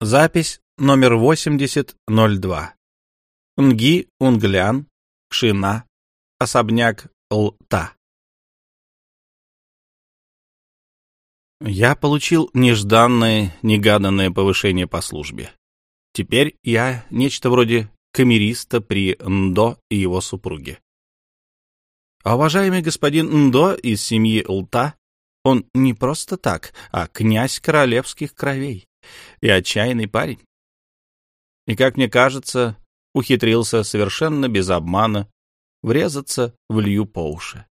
Запись номер 8002. Нги Унглян, Кшина, особняк Лта. Я получил нежданное, негаданное повышение по службе. Теперь я нечто вроде камериста при Ндо и его супруге. А уважаемый господин Ндо из семьи Лта, он не просто так, а князь королевских кровей и отчаянный парень. И, как мне кажется, ухитрился совершенно без обмана врезаться в Лью по уши.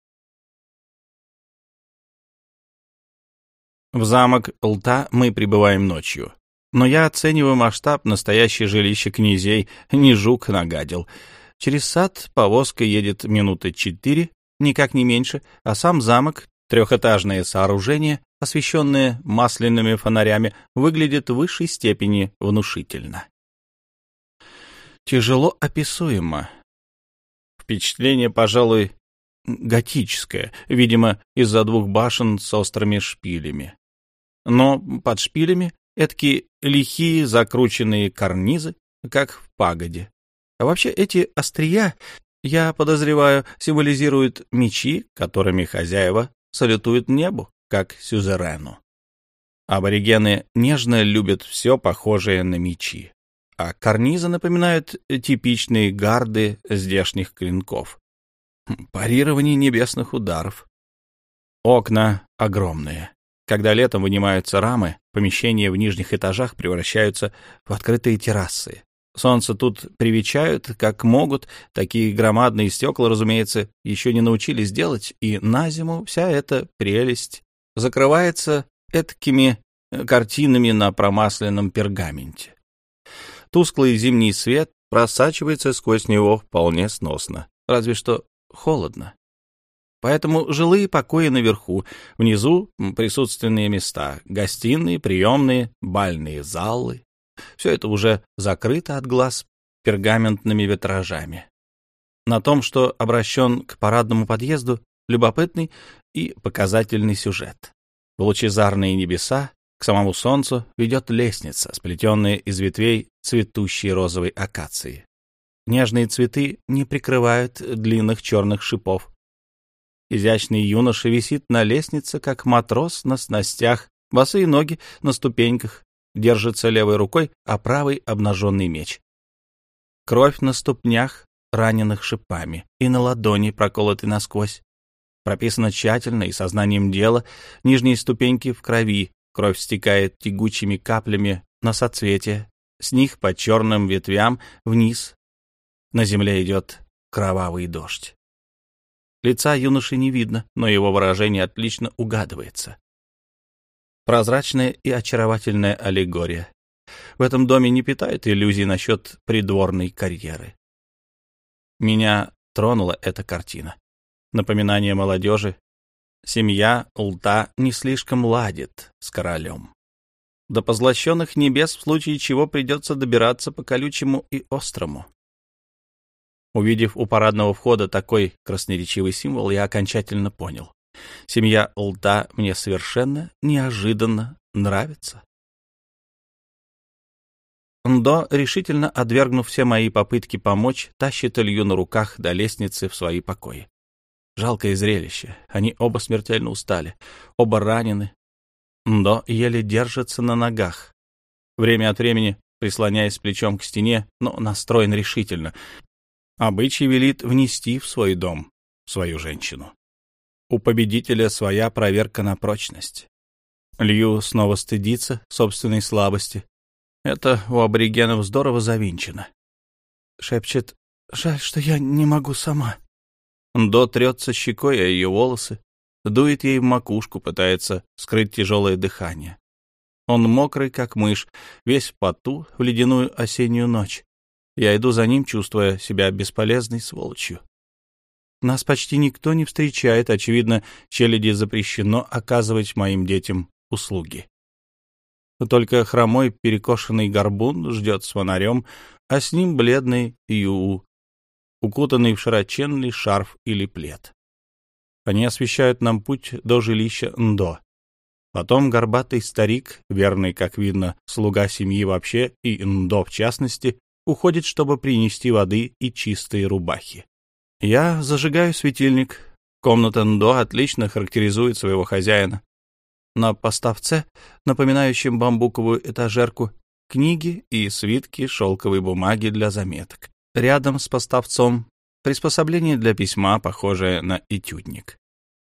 В замок Лта мы прибываем ночью. Но я оцениваю масштаб настоящее жилище князей, не жук нагадил. Через сад повозка едет минуты четыре, никак не меньше, а сам замок, трехэтажное сооружение, освещенное масляными фонарями, выглядит в высшей степени внушительно. Тяжело описуемо. Впечатление, пожалуй, готическое, видимо, из-за двух башен с острыми шпилями. Но под шпилями эдакие лихие закрученные карнизы, как в пагоде. А вообще эти острия, я подозреваю, символизируют мечи, которыми хозяева салютуют небу, как сюзерену. Аборигены нежно любят все похожее на мечи, а карнизы напоминают типичные гарды здешних клинков. Хм, парирование небесных ударов. Окна огромные. Когда летом вынимаются рамы, помещения в нижних этажах превращаются в открытые террасы. Солнце тут привечают, как могут. Такие громадные стекла, разумеется, еще не научились делать, и на зиму вся эта прелесть закрывается эткими э, картинами на промасленном пергаменте. Тусклый зимний свет просачивается сквозь него вполне сносно, разве что холодно. Поэтому жилые покои наверху, внизу присутственные места, гостиные, приемные, бальные залы. Все это уже закрыто от глаз пергаментными витражами. На том, что обращен к парадному подъезду, любопытный и показательный сюжет. В лучезарные небеса к самому солнцу ведет лестница, сплетенная из ветвей цветущей розовой акации. Нежные цветы не прикрывают длинных черных шипов, Изящный юноша висит на лестнице, как матрос на снастях, босые ноги на ступеньках, держится левой рукой, а правой обнаженный меч. Кровь на ступнях, раненых шипами, и на ладони, проколоты насквозь. Прописано тщательно и сознанием дела, нижние ступеньки в крови, кровь стекает тягучими каплями на соцветие, с них по черным ветвям вниз. На земле идет кровавый дождь. Лица юноши не видно, но его выражение отлично угадывается. Прозрачная и очаровательная аллегория. В этом доме не питают иллюзий насчет придворной карьеры. Меня тронула эта картина. Напоминание молодежи. Семья Лта не слишком ладит с королем. До позлощенных небес в случае чего придется добираться по колючему и острому. Увидев у парадного входа такой красноречивый символ, я окончательно понял. Семья Лта мне совершенно неожиданно нравится. Ндо, решительно отвергнув все мои попытки помочь, тащит Илью на руках до лестницы в свои покои. Жалкое зрелище. Они оба смертельно устали, оба ранены. Ндо еле держится на ногах. Время от времени, прислоняясь плечом к стене, но настроен решительно. Обычай велит внести в свой дом свою женщину. У победителя своя проверка на прочность. Лью снова стыдится собственной слабости. Это у аборигенов здорово завинчено. Шепчет, жаль, что я не могу сама. До трется щекой о ее волосы, дует ей в макушку, пытается скрыть тяжелое дыхание. Он мокрый, как мышь, весь в поту в ледяную осеннюю ночь. Я иду за ним, чувствуя себя бесполезной сволочью. Нас почти никто не встречает, очевидно, челяди запрещено оказывать моим детям услуги. Только хромой перекошенный горбун ждет с фонарем, а с ним бледный Ю, укутанный в широченный шарф или плед. Они освещают нам путь до жилища Ндо. Потом горбатый старик, верный, как видно, слуга семьи вообще и Ндо в частности, уходит, чтобы принести воды и чистые рубахи. Я зажигаю светильник. Комната Ндо отлично характеризует своего хозяина. На поставце, напоминающем бамбуковую этажерку, книги и свитки шелковой бумаги для заметок. Рядом с поставцом приспособление для письма, похожее на этюдник.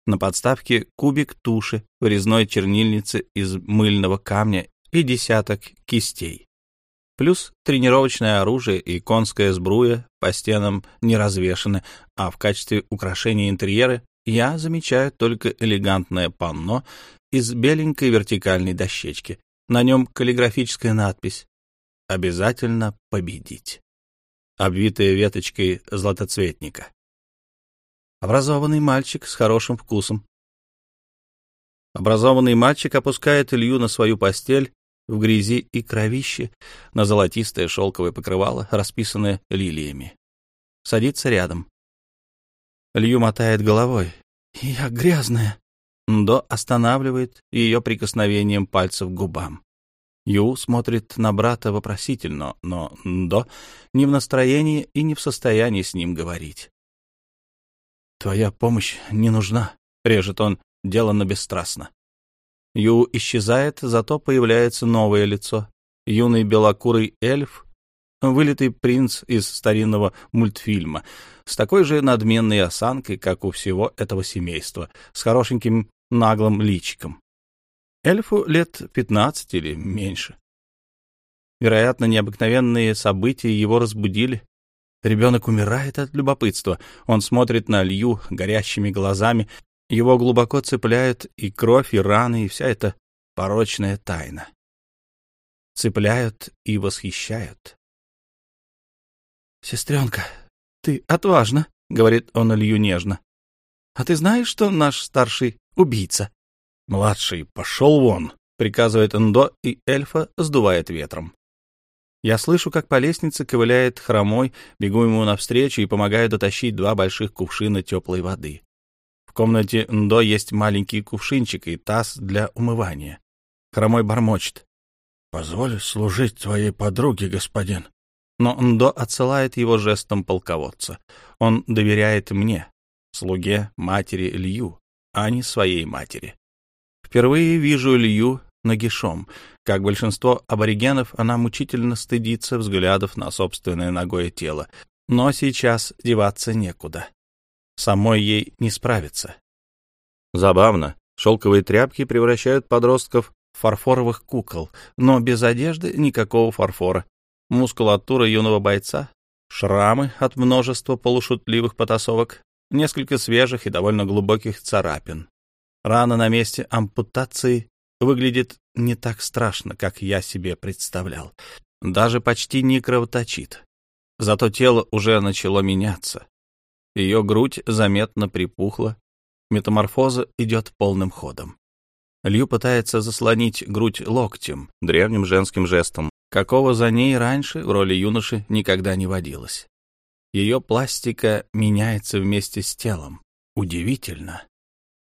На подставке кубик туши в резной чернильнице из мыльного камня и десяток кистей. Плюс тренировочное оружие и конская сбруя по стенам не развешаны, а в качестве украшения интерьера я замечаю только элегантное панно из беленькой вертикальной дощечки. На нем каллиграфическая надпись «Обязательно победить», обвитая веточкой златоцветника. Образованный мальчик с хорошим вкусом. Образованный мальчик опускает Илью на свою постель в грязи и кровище, на золотистое шелковое покрывало, расписанное лилиями. Садится рядом. Илью мотает головой. «Я грязная». Ндо останавливает ее прикосновением пальцев к губам. Ю смотрит на брата вопросительно, но Ндо не в настроении и не в состоянии с ним говорить. «Твоя помощь не нужна», — режет он, деланно бесстрастно. Ю исчезает, зато появляется новое лицо. Юный белокурый эльф, вылитый принц из старинного мультфильма, с такой же надменной осанкой, как у всего этого семейства, с хорошеньким наглым личиком. Эльфу лет пятнадцать или меньше. Вероятно, необыкновенные события его разбудили, Ребенок умирает от любопытства. Он смотрит на Лью горящими глазами. Его глубоко цепляют и кровь, и раны, и вся эта порочная тайна. Цепляют и восхищают. «Сестренка, ты отважна», — говорит он Илью нежно. «А ты знаешь, что наш старший убийца?» «Младший, пошел вон», — приказывает Эндо, и эльфа сдувает ветром. Я слышу, как по лестнице ковыляет хромой, бегу ему навстречу и помогаю дотащить два больших кувшина теплой воды. В комнате Ндо есть маленький кувшинчик и таз для умывания. Хромой бормочет. — Позволь служить твоей подруге, господин. Но Ндо отсылает его жестом полководца. Он доверяет мне, слуге матери Лью, а не своей матери. Впервые вижу Лью нагишом. Как большинство аборигенов, она мучительно стыдится взглядов на собственное ногое тело. Но сейчас деваться некуда. Самой ей не справиться. Забавно. Шелковые тряпки превращают подростков в фарфоровых кукол, но без одежды никакого фарфора. Мускулатура юного бойца, шрамы от множества полушутливых потасовок, несколько свежих и довольно глубоких царапин. Рана на месте ампутации выглядит не так страшно, как я себе представлял. Даже почти не кровоточит. Зато тело уже начало меняться. Ее грудь заметно припухла. Метаморфоза идет полным ходом. Лью пытается заслонить грудь локтем, древним женским жестом, какого за ней раньше в роли юноши никогда не водилось. Ее пластика меняется вместе с телом. Удивительно.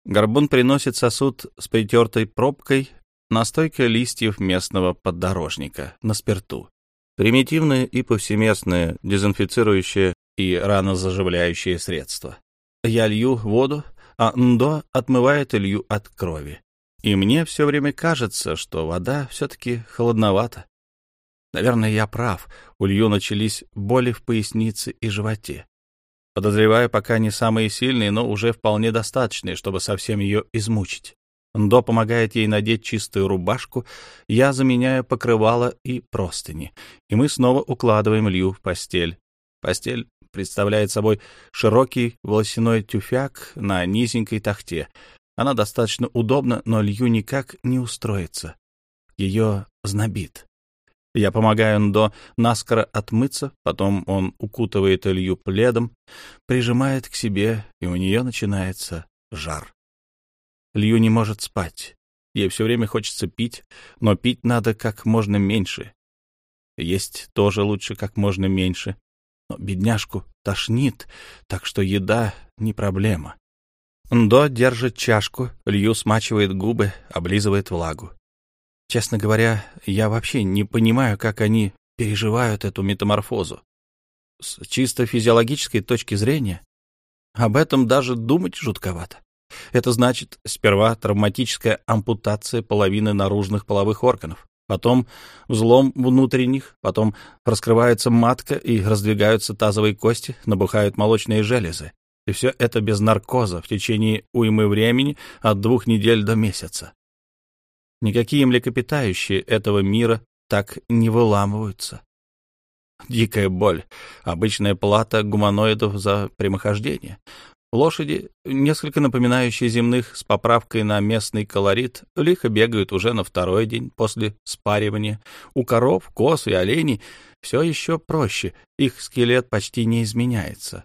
Горбун приносит сосуд с притертой пробкой, настойка листьев местного поддорожника на спирту. Примитивное и повсеместное дезинфицирующее и ранозаживляющее средство. Я лью воду, а Ндо отмывает Илью от крови. И мне все время кажется, что вода все-таки холодновата. Наверное, я прав. У Лью начались боли в пояснице и животе. Подозреваю, пока не самые сильные, но уже вполне достаточные, чтобы совсем ее измучить. Ндо помогает ей надеть чистую рубашку, я заменяю покрывало и простыни, и мы снова укладываем Лью в постель. Постель представляет собой широкий волосяной тюфяк на низенькой тахте. Она достаточно удобна, но Лью никак не устроится. Ее знобит. Я помогаю Ндо наскоро отмыться, потом он укутывает Илью пледом, прижимает к себе, и у нее начинается жар. Лью не может спать. Ей все время хочется пить, но пить надо как можно меньше. Есть тоже лучше как можно меньше. Но бедняжку тошнит, так что еда не проблема. Ндо держит чашку, Лью смачивает губы, облизывает влагу. Честно говоря, я вообще не понимаю, как они переживают эту метаморфозу. С чисто физиологической точки зрения об этом даже думать жутковато. Это значит сперва травматическая ампутация половины наружных половых органов, потом взлом внутренних, потом раскрывается матка и раздвигаются тазовые кости, набухают молочные железы. И все это без наркоза в течение уймы времени от двух недель до месяца. Никакие млекопитающие этого мира так не выламываются. Дикая боль, обычная плата гуманоидов за прямохождение. Лошади, несколько напоминающие земных с поправкой на местный колорит, лихо бегают уже на второй день после спаривания. У коров, коз и оленей все еще проще, их скелет почти не изменяется.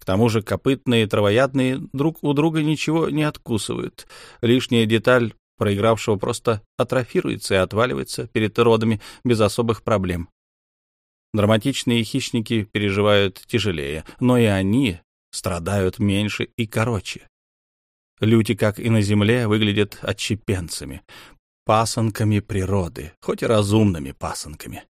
К тому же копытные травоядные друг у друга ничего не откусывают. Лишняя деталь проигравшего просто атрофируется и отваливается перед родами без особых проблем. Драматичные хищники переживают тяжелее, но и они страдают меньше и короче. Люди, как и на земле, выглядят отщепенцами, пасынками природы, хоть и разумными пасынками.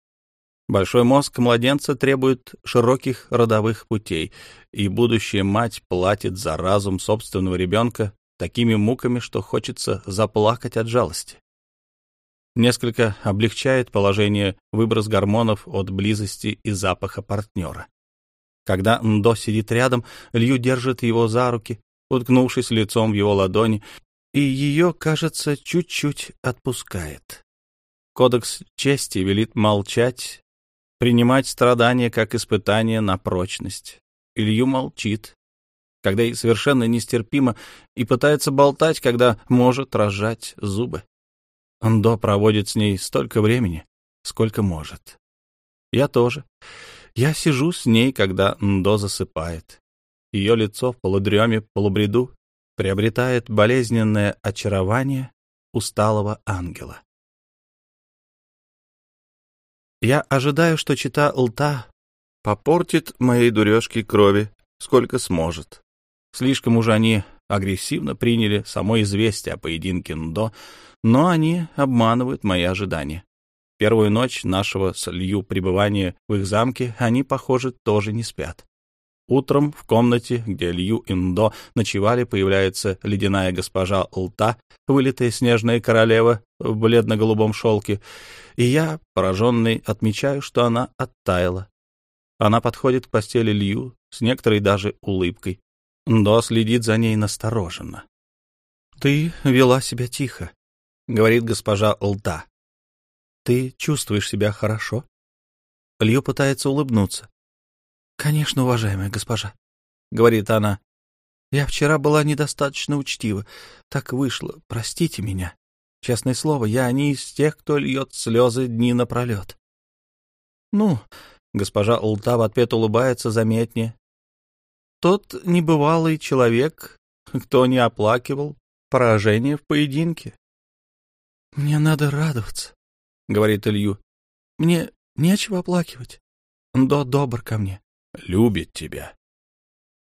Большой мозг младенца требует широких родовых путей, и будущая мать платит за разум собственного ребенка такими муками, что хочется заплакать от жалости. Несколько облегчает положение выброс гормонов от близости и запаха партнера. Когда Ндо сидит рядом, Лью держит его за руки, уткнувшись лицом в его ладони, и ее, кажется, чуть-чуть отпускает. Кодекс чести велит молчать, принимать страдания как испытание на прочность. Илью молчит, когда ей совершенно нестерпимо, и пытается болтать, когда может разжать зубы. Ндо проводит с ней столько времени, сколько может. Я тоже. Я сижу с ней, когда Ндо засыпает. Ее лицо в полудреме, полубреду приобретает болезненное очарование усталого ангела. Я ожидаю, что чита лта попортит моей дурежке крови, сколько сможет. Слишком уж они агрессивно приняли само известие о поединке Ндо, но они обманывают мои ожидания. Первую ночь нашего с Лью пребывания в их замке они, похоже, тоже не спят. Утром в комнате, где Лью и Ндо ночевали, появляется ледяная госпожа Лта, вылитая снежная королева в бледно-голубом шелке, и я, пораженный, отмечаю, что она оттаяла. Она подходит к постели Лью с некоторой даже улыбкой. Ндо следит за ней настороженно. — Ты вела себя тихо, — говорит госпожа Лта. Ты чувствуешь себя хорошо? Лью пытается улыбнуться. Конечно, уважаемая госпожа, говорит она. Я вчера была недостаточно учтива. Так вышло. Простите меня. Честное слово, я не из тех, кто льет слезы дни напролет. Ну, госпожа Улта в ответ улыбается заметнее. Тот небывалый человек, кто не оплакивал поражение в поединке. Мне надо радоваться. — говорит Илью. — Мне нечего оплакивать. Ндо добр ко мне. — Любит тебя.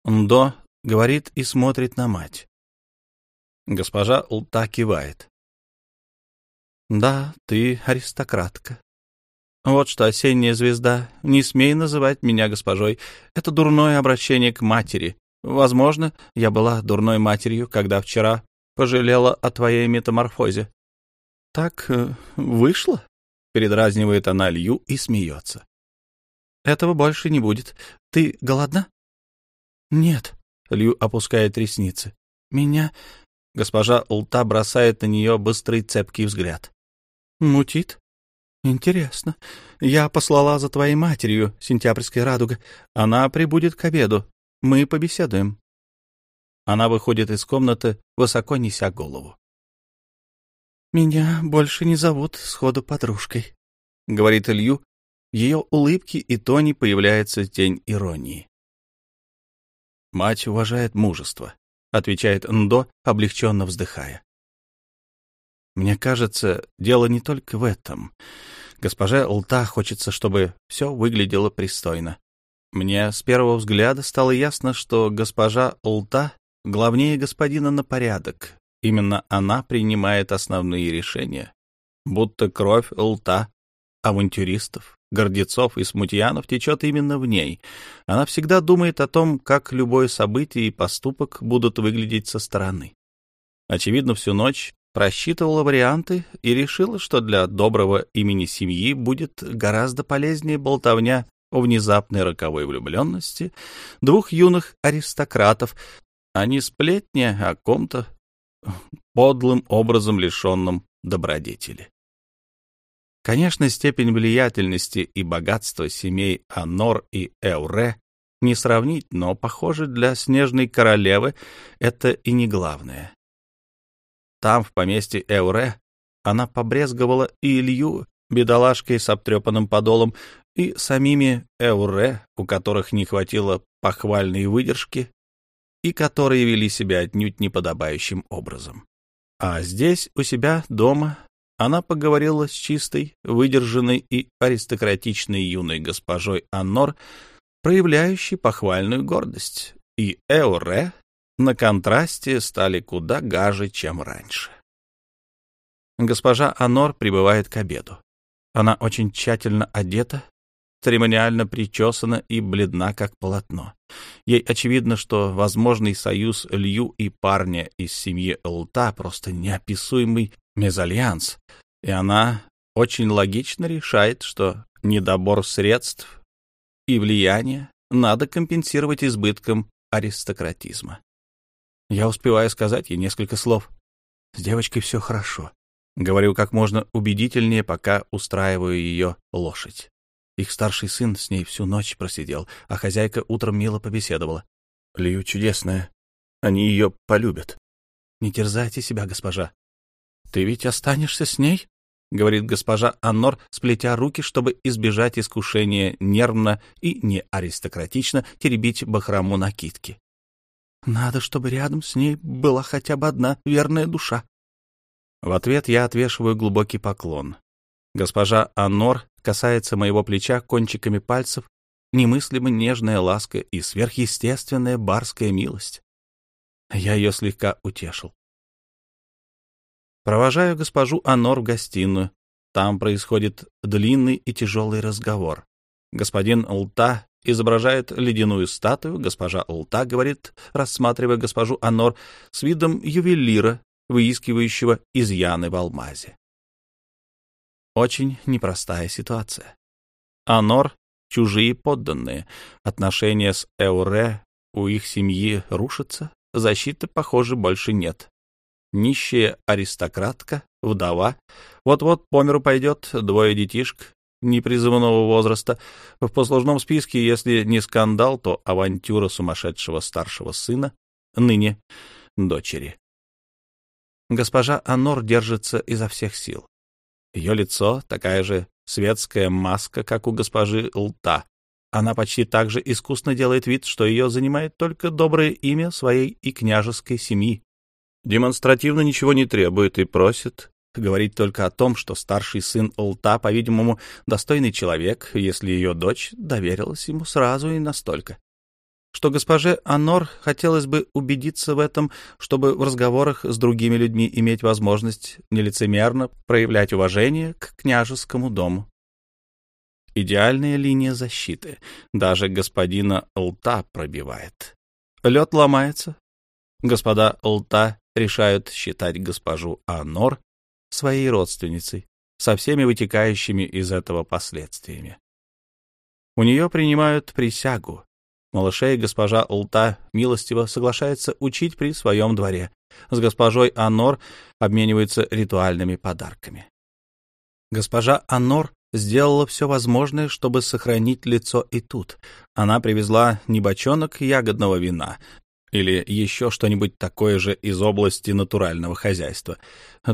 Ндо говорит и смотрит на мать. Госпожа Лта кивает. — Да, ты аристократка. Вот что, осенняя звезда, не смей называть меня госпожой. Это дурное обращение к матери. Возможно, я была дурной матерью, когда вчера пожалела о твоей метаморфозе так э, вышло?» — передразнивает она Лью и смеется. «Этого больше не будет. Ты голодна?» «Нет», — Лью опускает ресницы. «Меня...» — госпожа Лта бросает на нее быстрый цепкий взгляд. «Мутит? Интересно. Я послала за твоей матерью, сентябрьская радуга. Она прибудет к обеду. Мы побеседуем». Она выходит из комнаты, высоко неся голову. «Меня больше не зовут сходу подружкой», — говорит Илью. В ее улыбке и тоне появляется тень иронии. «Мать уважает мужество», — отвечает Ндо, облегченно вздыхая. «Мне кажется, дело не только в этом. Госпоже Лта хочется, чтобы все выглядело пристойно. Мне с первого взгляда стало ясно, что госпожа Лта главнее господина на порядок. Именно она принимает основные решения. Будто кровь лта авантюристов, гордецов и смутьянов течет именно в ней. Она всегда думает о том, как любое событие и поступок будут выглядеть со стороны. Очевидно, всю ночь просчитывала варианты и решила, что для доброго имени семьи будет гораздо полезнее болтовня о внезапной роковой влюбленности двух юных аристократов, а не сплетни о ком-то подлым образом лишенном добродетели. Конечно, степень влиятельности и богатства семей Анор и Эуре не сравнить, но, похоже, для Снежной Королевы это и не главное. Там, в поместье Эуре, она побрезговала и Илью, бедолашкой с обтрепанным подолом, и самими Эуре, у которых не хватило похвальной выдержки и которые вели себя отнюдь неподобающим образом. А здесь, у себя дома, она поговорила с чистой, выдержанной и аристократичной юной госпожой Аннор, проявляющей похвальную гордость, и Эуре на контрасте стали куда гаже, чем раньше. Госпожа Анор прибывает к обеду. Она очень тщательно одета, церемониально причесана и бледна, как полотно. Ей очевидно, что возможный союз Лью и парня из семьи Лта просто неописуемый мезальянс, и она очень логично решает, что недобор средств и влияния надо компенсировать избытком аристократизма. Я успеваю сказать ей несколько слов. С девочкой все хорошо. Говорю как можно убедительнее, пока устраиваю ее лошадь. Их старший сын с ней всю ночь просидел, а хозяйка утром мило побеседовала. Лию чудесная. Они ее полюбят. Не терзайте себя, госпожа. Ты ведь останешься с ней? — говорит госпожа Аннор, сплетя руки, чтобы избежать искушения нервно и не аристократично теребить бахрому накидки. «Надо, чтобы рядом с ней была хотя бы одна верная душа». В ответ я отвешиваю глубокий поклон. Госпожа Аннор касается моего плеча кончиками пальцев, немыслимо нежная ласка и сверхъестественная барская милость. Я ее слегка утешил. Провожаю госпожу Анор в гостиную. Там происходит длинный и тяжелый разговор. Господин Лта изображает ледяную статую, госпожа Лта говорит, рассматривая госпожу Анор с видом ювелира, выискивающего изъяны в алмазе. Очень непростая ситуация. Анор — чужие подданные, отношения с Эуре у их семьи рушатся, защиты, похоже, больше нет нищая аристократка, вдова. Вот-вот по миру пойдет, двое детишек непризывного возраста. В послужном списке, если не скандал, то авантюра сумасшедшего старшего сына, ныне дочери. Госпожа Анор держится изо всех сил. Ее лицо — такая же светская маска, как у госпожи Лта. Она почти так же искусно делает вид, что ее занимает только доброе имя своей и княжеской семьи демонстративно ничего не требует и просит говорить только о том, что старший сын Олта, по-видимому, достойный человек, если ее дочь доверилась ему сразу и настолько. Что госпоже Анор хотелось бы убедиться в этом, чтобы в разговорах с другими людьми иметь возможность нелицемерно проявлять уважение к княжескому дому. Идеальная линия защиты. Даже господина Лта пробивает. Лед ломается. Господа Лта решают считать госпожу Анор своей родственницей, со всеми вытекающими из этого последствиями. У нее принимают присягу. Малышей госпожа Улта милостиво соглашается учить при своем дворе. С госпожой Анор обмениваются ритуальными подарками. Госпожа Анор сделала все возможное, чтобы сохранить лицо и тут. Она привезла не бочонок ягодного вина, или еще что-нибудь такое же из области натурального хозяйства,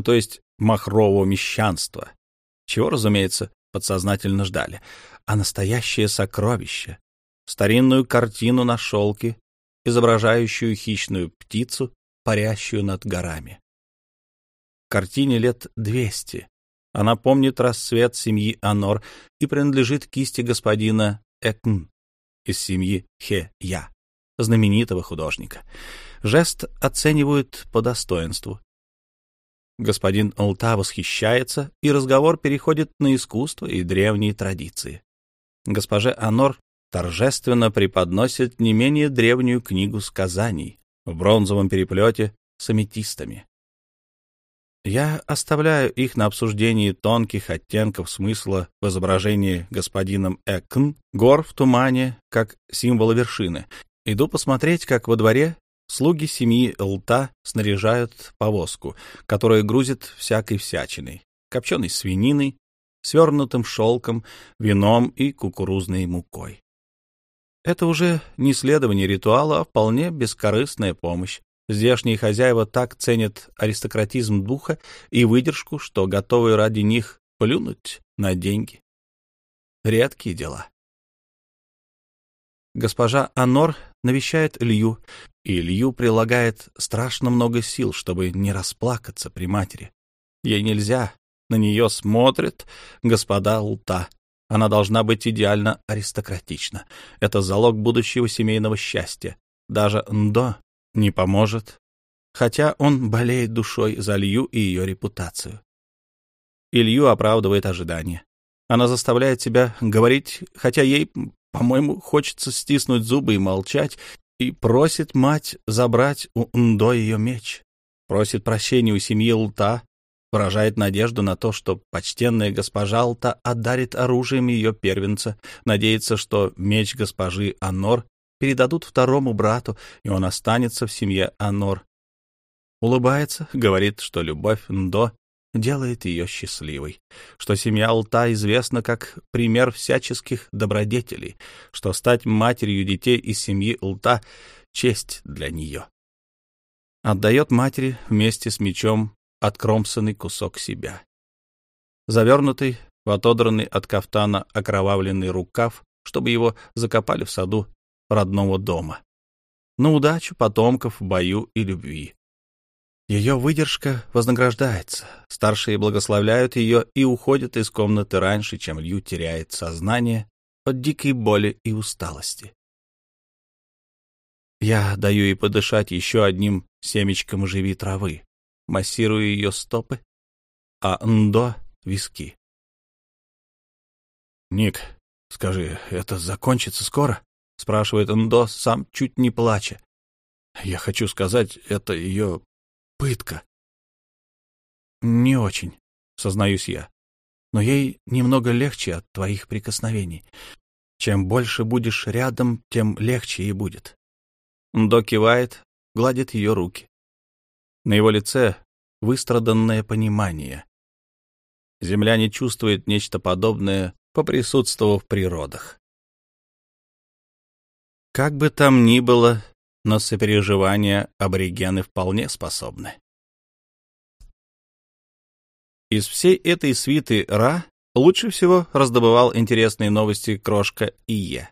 то есть махрового мещанства, чего, разумеется, подсознательно ждали, а настоящее сокровище — старинную картину на шелке, изображающую хищную птицу, парящую над горами. Картине лет двести. Она помнит расцвет семьи Анор и принадлежит кисти господина Экн из семьи Хе-Я знаменитого художника. Жест оценивают по достоинству. Господин Алта восхищается, и разговор переходит на искусство и древние традиции. Госпоже Анор торжественно преподносит не менее древнюю книгу сказаний в бронзовом переплете с аметистами. Я оставляю их на обсуждении тонких оттенков смысла в изображении господином Экн гор в тумане как символа вершины. Иду посмотреть, как во дворе слуги семьи Лта снаряжают повозку, которая грузит всякой всячиной, копченой свининой, свернутым шелком, вином и кукурузной мукой. Это уже не следование ритуала, а вполне бескорыстная помощь, Здешние хозяева так ценят аристократизм духа и выдержку, что готовы ради них плюнуть на деньги. Редкие дела. Госпожа Анор навещает Илью, и Илью прилагает страшно много сил, чтобы не расплакаться при матери. Ей нельзя, на нее смотрят господа Лта. Она должна быть идеально аристократична. Это залог будущего семейного счастья. Даже Ндо не поможет, хотя он болеет душой за Лью и ее репутацию. Илью оправдывает ожидания. Она заставляет себя говорить, хотя ей, по-моему, хочется стиснуть зубы и молчать, и просит мать забрать у Ндо ее меч. Просит прощения у семьи Лта, выражает надежду на то, что почтенная госпожа Лта одарит оружием ее первенца, надеется, что меч госпожи Анор передадут второму брату, и он останется в семье Анор. Улыбается, говорит, что любовь Ндо делает ее счастливой, что семья Алта известна как пример всяческих добродетелей, что стать матерью детей из семьи Алта — честь для нее. Отдает матери вместе с мечом откромсанный кусок себя. Завернутый в отодранный от кафтана окровавленный рукав, чтобы его закопали в саду родного дома. На удачу потомков в бою и любви. Ее выдержка вознаграждается. Старшие благословляют ее и уходят из комнаты раньше, чем Лью теряет сознание от дикой боли и усталости. Я даю ей подышать еще одним семечком живи травы, массирую ее стопы, а Ндо — виски. «Ник, скажи, это закончится скоро?» — спрашивает Ндо, сам чуть не плача. «Я хочу сказать, это ее пытка». «Не очень», — сознаюсь я. «Но ей немного легче от твоих прикосновений. Чем больше будешь рядом, тем легче ей будет». Ндо кивает, гладит ее руки. На его лице выстраданное понимание. Земляне чувствует нечто подобное, поприсутствовав при родах. Как бы там ни было, но сопереживания аборигены вполне способны. Из всей этой свиты Ра лучше всего раздобывал интересные новости Крошка Ие.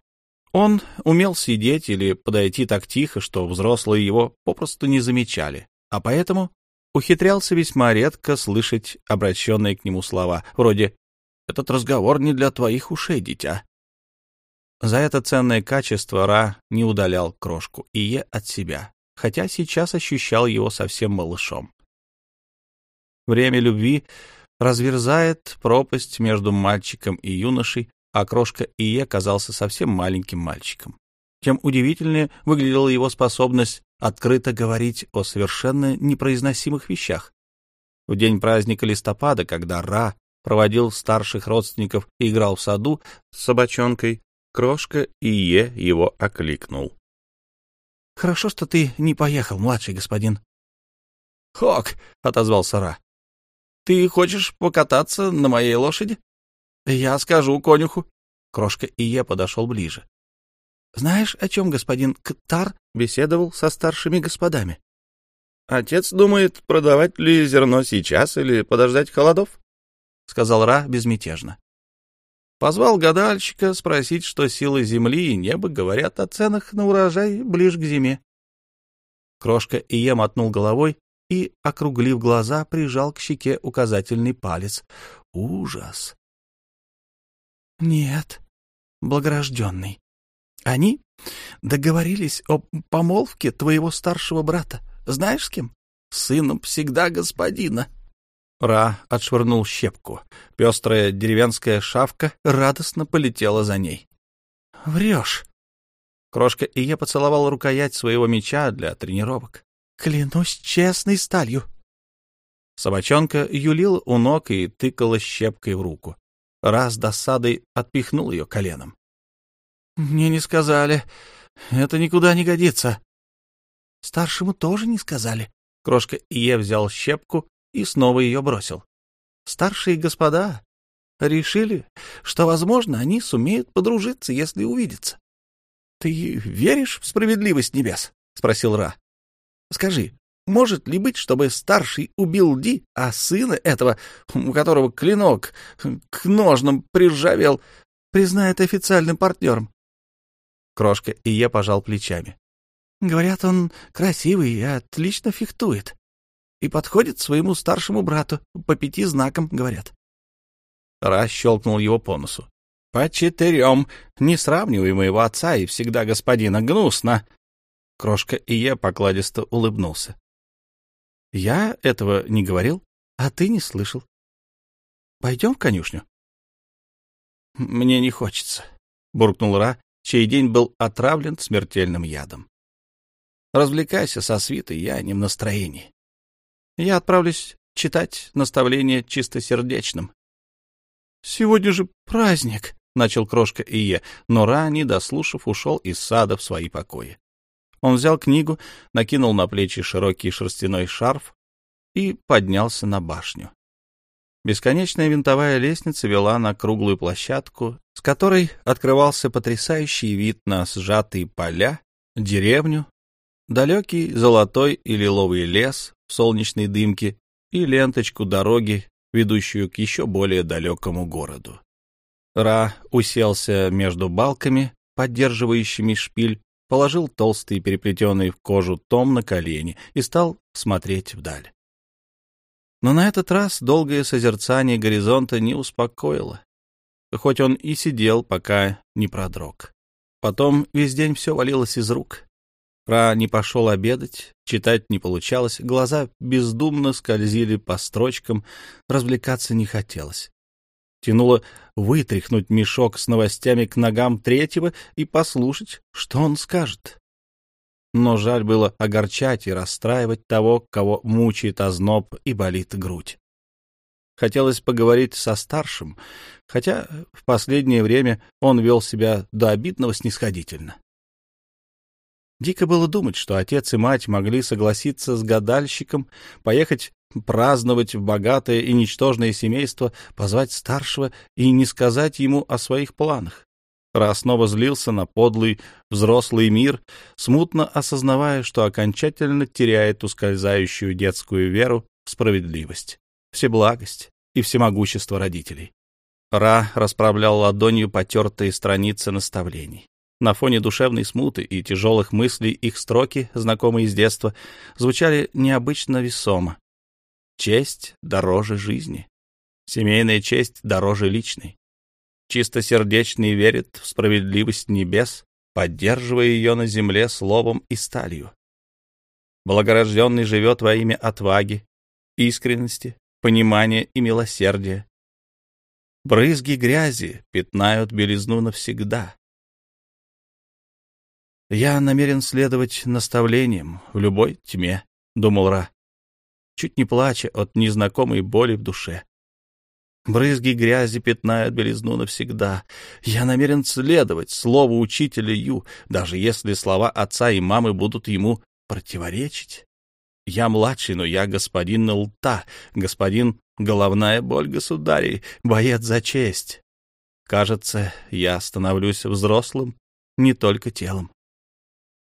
Он умел сидеть или подойти так тихо, что взрослые его попросту не замечали, а поэтому ухитрялся весьма редко слышать обращенные к нему слова, вроде «Этот разговор не для твоих ушей, дитя», за это ценное качество Ра не удалял крошку Ие от себя, хотя сейчас ощущал его совсем малышом. Время любви разверзает пропасть между мальчиком и юношей, а крошка Ие казался совсем маленьким мальчиком. Тем удивительнее выглядела его способность открыто говорить о совершенно непроизносимых вещах. В день праздника листопада, когда Ра проводил старших родственников и играл в саду с собачонкой, Крошка Ие его окликнул. — Хорошо, что ты не поехал, младший господин. — Хок, — отозвался Ра. — Ты хочешь покататься на моей лошади? — Я скажу конюху. Крошка Ие подошел ближе. — Знаешь, о чем господин Ктар беседовал со старшими господами? — Отец думает, продавать ли зерно сейчас или подождать холодов, — сказал Ра безмятежно. Позвал гадальщика спросить, что силы земли и неба говорят о ценах на урожай ближе к зиме. Крошка Ие мотнул головой и, округлив глаза, прижал к щеке указательный палец. Ужас! — Нет, благорожденный. Они договорились о помолвке твоего старшего брата. Знаешь с кем? Сыном всегда господина. Ра отшвырнул щепку. Пестрая деревенская шавка радостно полетела за ней. — Врешь. Крошка и я поцеловал рукоять своего меча для тренировок. — Клянусь честной сталью. Собачонка юлила у ног и тыкала щепкой в руку. Раз досадой отпихнул ее коленом. — Мне не сказали. Это никуда не годится. — Старшему тоже не сказали. Крошка Ие взял щепку и снова ее бросил. Старшие господа решили, что, возможно, они сумеют подружиться, если увидятся. — Ты веришь в справедливость небес? — спросил Ра. — Скажи, может ли быть, чтобы старший убил Ди, а сына этого, у которого клинок к ножнам приржавел, признает официальным партнером? Крошка и я пожал плечами. Говорят, он красивый и отлично фехтует. И подходит своему старшему брату. По пяти знакам, говорят. Раз щелкнул его по носу. По четырем. Не сравнивай моего отца и всегда господина. Гнусно. Крошка и я покладисто улыбнулся. Я этого не говорил, а ты не слышал. Пойдем в конюшню. Мне не хочется, буркнул Ра, чей день был отравлен смертельным ядом. Развлекайся со свитой, я не в настроении. Я отправлюсь читать наставление чистосердечным. Сегодня же праздник, начал крошка Ие, но Ра, не дослушав, ушел из сада в свои покои. Он взял книгу, накинул на плечи широкий шерстяной шарф и поднялся на башню. Бесконечная винтовая лестница вела на круглую площадку, с которой открывался потрясающий вид на сжатые поля, деревню, далекий золотой и лиловый лес солнечной дымке и ленточку дороги, ведущую к еще более далекому городу. Ра уселся между балками, поддерживающими шпиль, положил толстый переплетенный в кожу том на колени и стал смотреть вдаль. Но на этот раз долгое созерцание горизонта не успокоило, хоть он и сидел, пока не продрог. Потом весь день все валилось из рук. Ра не пошел обедать, читать не получалось, глаза бездумно скользили по строчкам, развлекаться не хотелось. Тянуло вытряхнуть мешок с новостями к ногам третьего и послушать, что он скажет. Но жаль было огорчать и расстраивать того, кого мучает озноб и болит грудь. Хотелось поговорить со старшим, хотя в последнее время он вел себя до обидного снисходительно. Дико было думать, что отец и мать могли согласиться с гадальщиком, поехать праздновать в богатое и ничтожное семейство, позвать старшего и не сказать ему о своих планах. Ра снова злился на подлый взрослый мир, смутно осознавая, что окончательно теряет ускользающую детскую веру в справедливость, всеблагость и всемогущество родителей. Ра расправлял ладонью потертые страницы наставлений. На фоне душевной смуты и тяжелых мыслей их строки, знакомые с детства, звучали необычно весомо. Честь дороже жизни. Семейная честь дороже личной. Чистосердечный верит в справедливость небес, поддерживая ее на земле словом и сталью. Благорожденный живет во имя отваги, искренности, понимания и милосердия. Брызги грязи пятнают белизну навсегда. «Я намерен следовать наставлениям в любой тьме», — думал Ра чуть не плача от незнакомой боли в душе. Брызги грязи пятнают белизну навсегда. Я намерен следовать слову учителя Ю, даже если слова отца и мамы будут ему противоречить. Я младший, но я господин Лта, господин головная боль государей, боец за честь. Кажется, я становлюсь взрослым не только телом.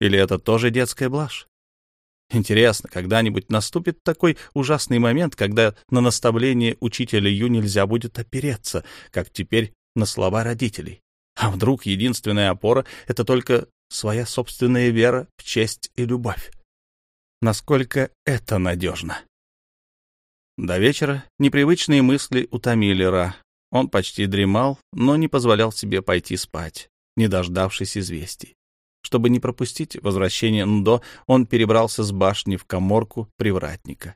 Или это тоже детская блажь? Интересно, когда-нибудь наступит такой ужасный момент, когда на наставление учителя Ю нельзя будет опереться, как теперь на слова родителей. А вдруг единственная опора — это только своя собственная вера в честь и любовь? Насколько это надежно? До вечера непривычные мысли утомили Ра. Он почти дремал, но не позволял себе пойти спать. не дождавшись известий. Чтобы не пропустить возвращение Ндо, он перебрался с башни в коморку привратника.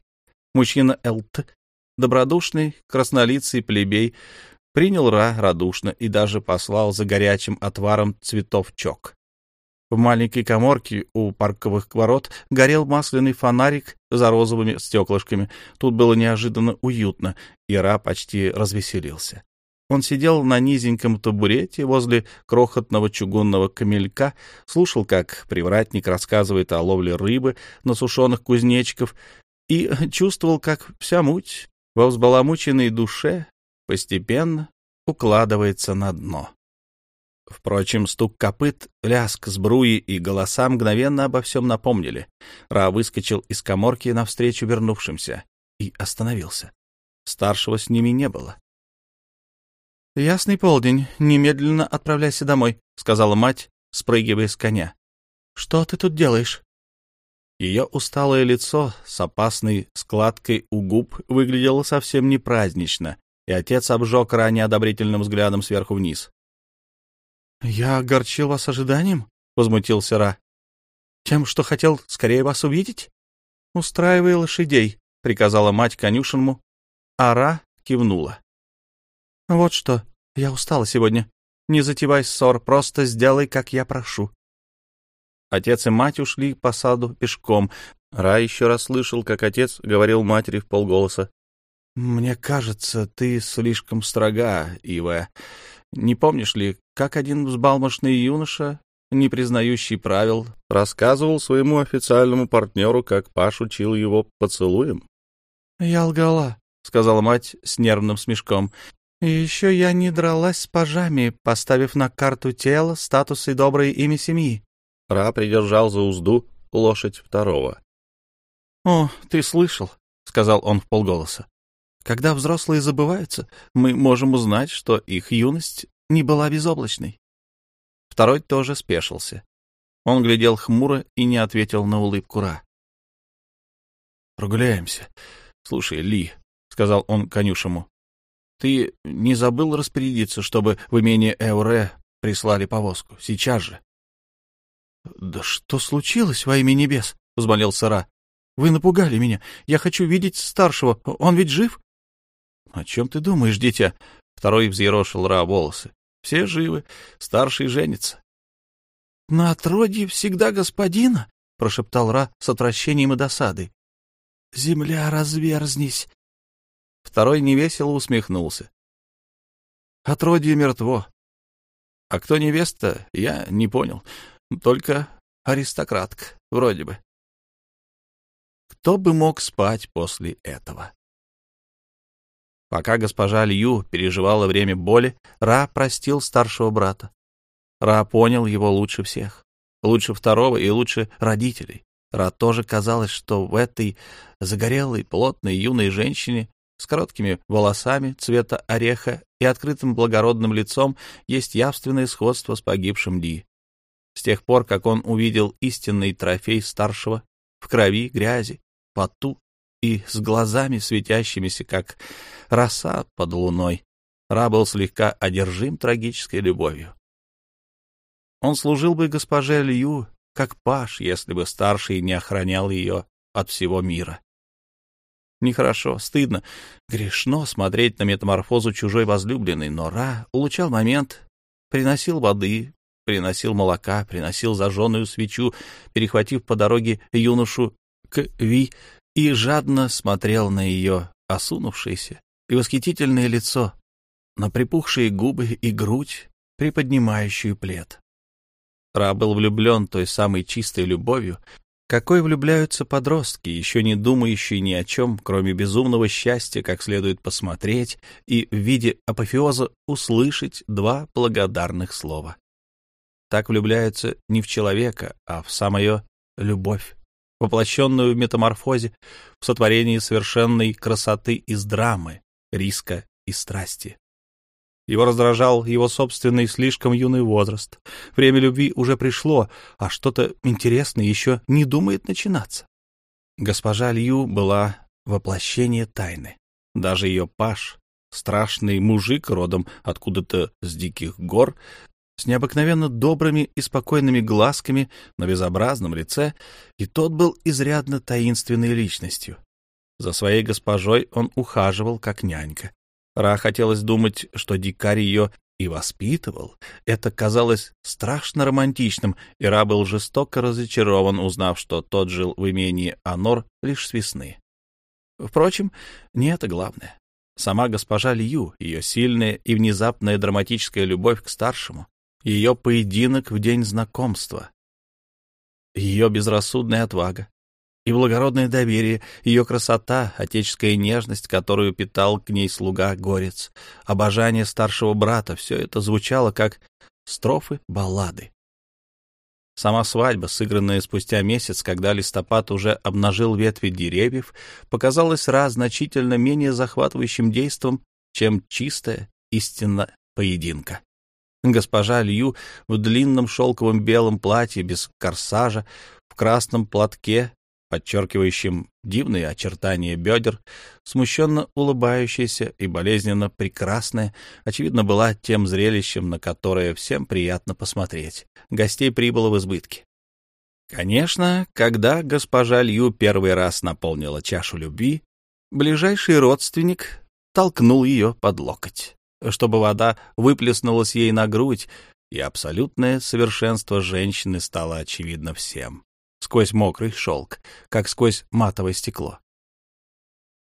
Мужчина Элт, добродушный, краснолицый плебей, принял Ра радушно и даже послал за горячим отваром цветов чок. В маленькой коморке у парковых ворот горел масляный фонарик за розовыми стеклышками. Тут было неожиданно уютно, и Ра почти развеселился. Он сидел на низеньком табурете возле крохотного чугунного камелька, слушал, как привратник рассказывает о ловле рыбы на сушеных кузнечиков, и чувствовал, как вся муть во взбаламученной душе постепенно укладывается на дно. Впрочем, стук копыт, ляск сбруи и голоса мгновенно обо всем напомнили. Ра выскочил из коморки навстречу вернувшимся и остановился. Старшего с ними не было. — Ясный полдень. Немедленно отправляйся домой, — сказала мать, спрыгивая с коня. — Что ты тут делаешь? Ее усталое лицо с опасной складкой у губ выглядело совсем не празднично, и отец обжег ранее одобрительным взглядом сверху вниз. — Я огорчил вас ожиданием? — возмутился Ра. — Тем, что хотел скорее вас увидеть? — Устраивай лошадей, — приказала мать конюшенму, а Ра кивнула. — Вот что, я устала сегодня. Не затевай ссор, просто сделай, как я прошу. Отец и мать ушли по саду пешком. Ра еще раз слышал, как отец говорил матери в полголоса. — Мне кажется, ты слишком строга, Ива. Не помнишь ли, как один взбалмошный юноша, не признающий правил, рассказывал своему официальному партнеру, как Паш учил его поцелуем? — Я лгала, — сказала мать с нервным смешком. — И еще я не дралась с пажами, поставив на карту тело, статус и доброе имя семьи. Ра придержал за узду лошадь второго. — О, ты слышал, — сказал он в полголоса. Когда взрослые забываются, мы можем узнать, что их юность не была безоблачной. Второй тоже спешился. Он глядел хмуро и не ответил на улыбку Ра. «Прогуляемся. Слушай, Ли», — сказал он конюшему, — «ты не забыл распорядиться, чтобы в имение Эуре прислали повозку? Сейчас же». «Да что случилось во имя небес?» — взмолился Ра. «Вы напугали меня. Я хочу видеть старшего. Он ведь жив?» «О чем ты думаешь, дитя?» Второй взъерошил Ра волосы. «Все живы. Старший женится». «На отродье всегда господина?» — прошептал Ра с отвращением и досадой. «Земля, разверзнись!» Второй невесело усмехнулся. «Отродье мертво. А кто невеста, я не понял. Только аристократка, вроде бы». Кто бы мог спать после этого? Пока госпожа Лью переживала время боли, Ра простил старшего брата. Ра понял его лучше всех, лучше второго и лучше родителей. Ра тоже казалось, что в этой загорелой, плотной юной женщине с короткими волосами цвета ореха и открытым благородным лицом есть явственное сходство с погибшим Ди. С тех пор, как он увидел истинный трофей старшего в крови, грязи, поту и с глазами светящимися, как роса под луной. Ра был слегка одержим трагической любовью. Он служил бы госпоже Лью, как паш, если бы старший не охранял ее от всего мира. Нехорошо, стыдно, грешно смотреть на метаморфозу чужой возлюбленной, но Ра улучал момент, приносил воды, приносил молока, приносил зажженную свечу, перехватив по дороге юношу к Ви, и жадно смотрел на ее осунувшееся и восхитительное лицо, на припухшие губы и грудь, приподнимающую плед. Ра был влюблен той самой чистой любовью, какой влюбляются подростки, еще не думающие ни о чем, кроме безумного счастья, как следует посмотреть и в виде апофеоза услышать два благодарных слова. Так влюбляются не в человека, а в самую любовь воплощенную в метаморфозе, в сотворении совершенной красоты из драмы, риска и страсти. Его раздражал его собственный слишком юный возраст. Время любви уже пришло, а что-то интересное еще не думает начинаться. Госпожа Лью была воплощение тайны. Даже ее паш, страшный мужик родом откуда-то с диких гор, с необыкновенно добрыми и спокойными глазками на безобразном лице, и тот был изрядно таинственной личностью. За своей госпожой он ухаживал, как нянька. Ра хотелось думать, что дикарь ее и воспитывал. Это казалось страшно романтичным, и Ра был жестоко разочарован, узнав, что тот жил в имении Анор лишь с весны. Впрочем, не это главное. Сама госпожа Лью, ее сильная и внезапная драматическая любовь к старшему, ее поединок в день знакомства, ее безрассудная отвага и благородное доверие, ее красота, отеческая нежность, которую питал к ней слуга Горец, обожание старшего брата — все это звучало как строфы баллады. Сама свадьба, сыгранная спустя месяц, когда листопад уже обнажил ветви деревьев, показалась Ра значительно менее захватывающим действом, чем чистая истинно поединка. Госпожа Лью в длинном шелковом белом платье без корсажа, в красном платке, подчеркивающем дивные очертания бедер, смущенно улыбающаяся и болезненно прекрасная, очевидно, была тем зрелищем, на которое всем приятно посмотреть. Гостей прибыло в избытке. Конечно, когда госпожа Лью первый раз наполнила чашу любви, ближайший родственник толкнул ее под локоть чтобы вода выплеснулась ей на грудь, и абсолютное совершенство женщины стало очевидно всем, сквозь мокрый шелк, как сквозь матовое стекло.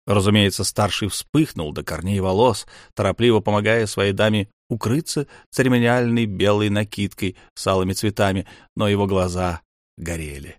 Разумеется, старший вспыхнул до корней волос, торопливо помогая своей даме укрыться церемониальной белой накидкой с алыми цветами, но его глаза горели.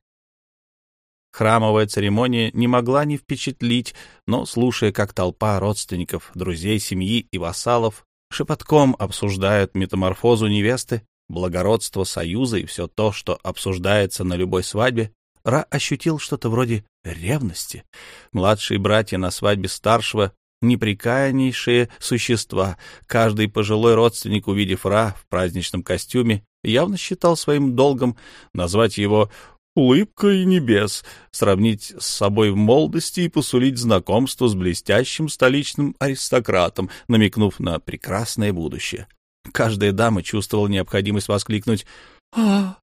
Храмовая церемония не могла не впечатлить, но, слушая, как толпа родственников, друзей, семьи и вассалов шепотком обсуждают метаморфозу невесты, благородство союза и все то, что обсуждается на любой свадьбе, Ра ощутил что-то вроде ревности. Младшие братья на свадьбе старшего — неприкаяннейшие существа. Каждый пожилой родственник, увидев Ра в праздничном костюме, явно считал своим долгом назвать его улыбкой небес, сравнить с собой в молодости и посулить знакомство с блестящим столичным аристократом, намекнув на прекрасное будущее. Каждая дама чувствовала необходимость воскликнуть «А,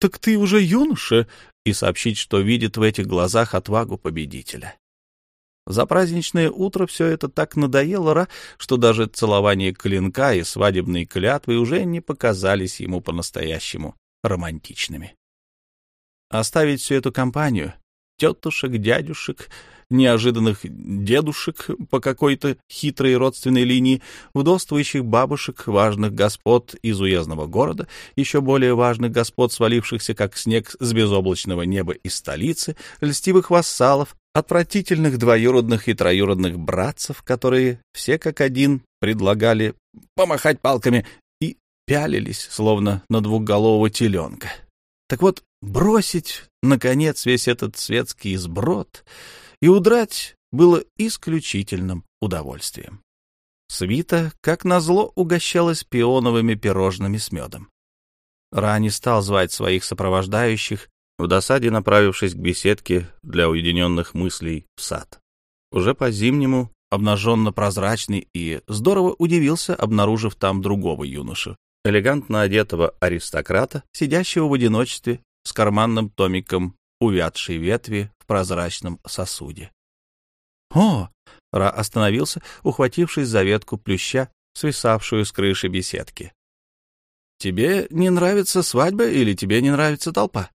так ты уже юноша!» и сообщить, что видит в этих глазах отвагу победителя. За праздничное утро все это так надоело Ра, что даже целование клинка и свадебные клятвы уже не показались ему по-настоящему романтичными оставить всю эту компанию, тетушек, дядюшек, неожиданных дедушек по какой-то хитрой родственной линии, вдовствующих бабушек, важных господ из уездного города, еще более важных господ, свалившихся как снег с безоблачного неба из столицы, льстивых вассалов, отвратительных двоюродных и троюродных братцев, которые все как один предлагали помахать палками и пялились, словно на двухголового теленка. Так вот, бросить, наконец, весь этот светский сброд и удрать было исключительным удовольствием. Свита, как назло, угощалась пионовыми пирожными с медом. Ра не стал звать своих сопровождающих, в досаде направившись к беседке для уединенных мыслей в сад. Уже по-зимнему, обнаженно-прозрачный, и здорово удивился, обнаружив там другого юношу, элегантно одетого аристократа, сидящего в одиночестве с карманным томиком увядшей ветви в прозрачном сосуде. «О!» — Ра остановился, ухватившись за ветку плюща, свисавшую с крыши беседки. «Тебе не нравится свадьба или тебе не нравится толпа?»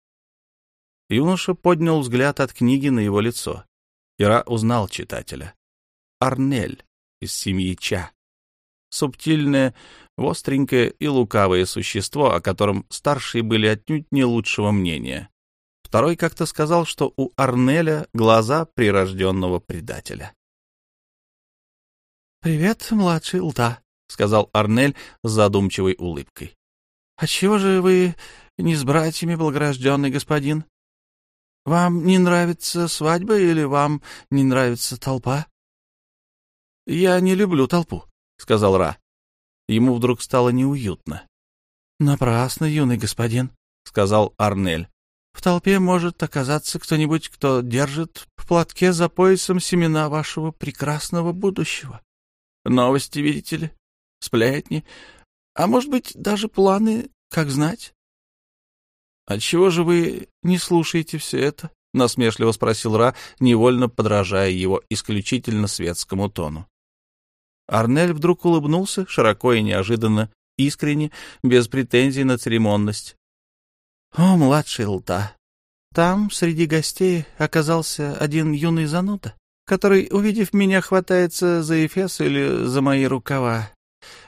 Юноша поднял взгляд от книги на его лицо. Ира узнал читателя. Арнель из семьи Ча. Субтильное, остренькое и лукавое существо, о котором старшие были отнюдь не лучшего мнения. Второй как-то сказал, что у Арнеля глаза прирожденного предателя. «Привет, младший Лта», — сказал Арнель с задумчивой улыбкой. «А чего же вы не с братьями, благорожденный господин? Вам не нравится свадьба или вам не нравится толпа?» «Я не люблю толпу», — сказал Ра. Ему вдруг стало неуютно. «Напрасно, юный господин», — сказал Арнель. «В толпе может оказаться кто-нибудь, кто держит в платке за поясом семена вашего прекрасного будущего. Новости, видите ли, сплетни. А может быть, даже планы, как знать? — Отчего же вы не слушаете все это? — насмешливо спросил Ра, невольно подражая его исключительно светскому тону. Арнель вдруг улыбнулся, широко и неожиданно, искренне, без претензий на церемонность. — О, младший Лта, там, среди гостей, оказался один юный зануда, который, увидев меня, хватается за эфес или за мои рукава.